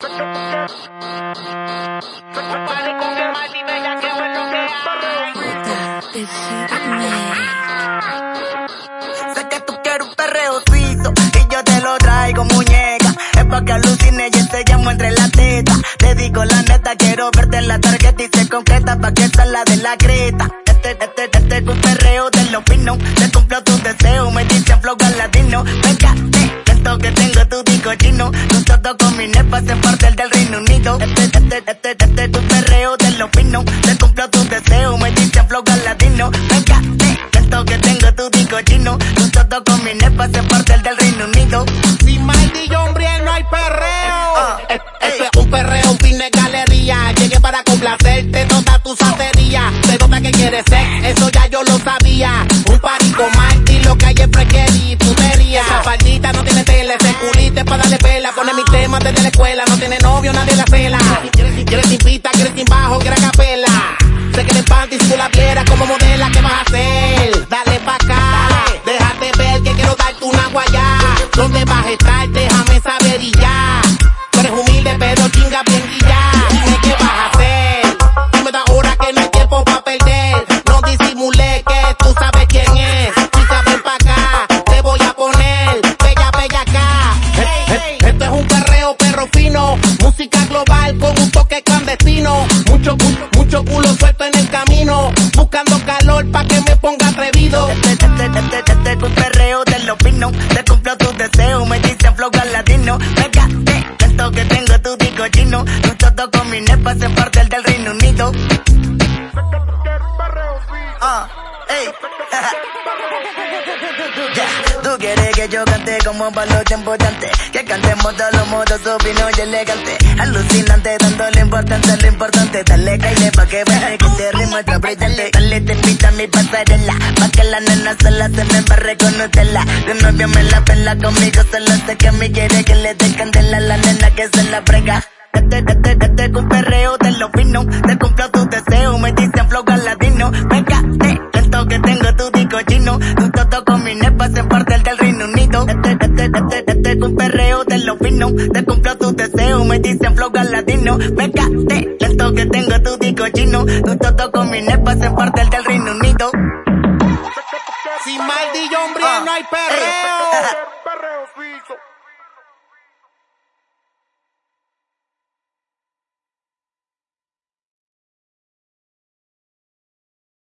Sé que tú quieres un perreo suizo y yo te lo traigo muñeca. Es pa' que alucine y te llamo entre la teta. Te digo la neta, quiero verte en la tarjeta y se concreta pa' que salga de la creta. Este, este, este es un perreo de los pinos. Mi nepa se parte del Reino Unido. Este, este, este, este es un perreo de los pinos. Te cumplo tus deseos, me dicen flow latino. Venga, que tengo tu disco chino. Nosotros con mi nepa se parte del Reino Unido. Sin Mighty hombre no hay perreo. Ah, eh, esto es un perreo, de galería. Llegué para complacerte toda tu santería. De dónde que quieres ser, eso ya yo lo sabía. Un con Mighty, lo que hay es y putería. Esa faldita no tiene tele, para darle pela. Pone mi tema desde la escuela, no tiene novio, Global con un toque clandestino. Mucho, mucho, mucho culo suelto en el camino. Buscando calor pa' que me ponga atrevido. Este, este, este, este es un perreo de los pinos me dicen flow latino. Pégate, siento que tengo tu disco chino. todo con mi nepa se parte del Reino Unido. Ah, ey. Tú quieres que yo cante como para los tiempos Que cantemos todos los modos subinos y elegante. Alucinante, dándole importancia a lo importante. Dale caile pa' que veas que te ritmo está brillante Dale. te invita a mi pasarela. Pa' que la nena sola se me embarre con Nutella. De novio me la pela conmigo Solo sé que a mí quiere que le dé candela La nena que se la brega este, este, este es un perreo de los finos Te cumplo tus deseos, un perreo de los finos. Te cumplo tus deseos, me dicen flow latino. Pégate, lento que tengo tu disco chino. Tu todo con mi nepa en parte del Reino Unido. Sin mal hombre, no hay perreo.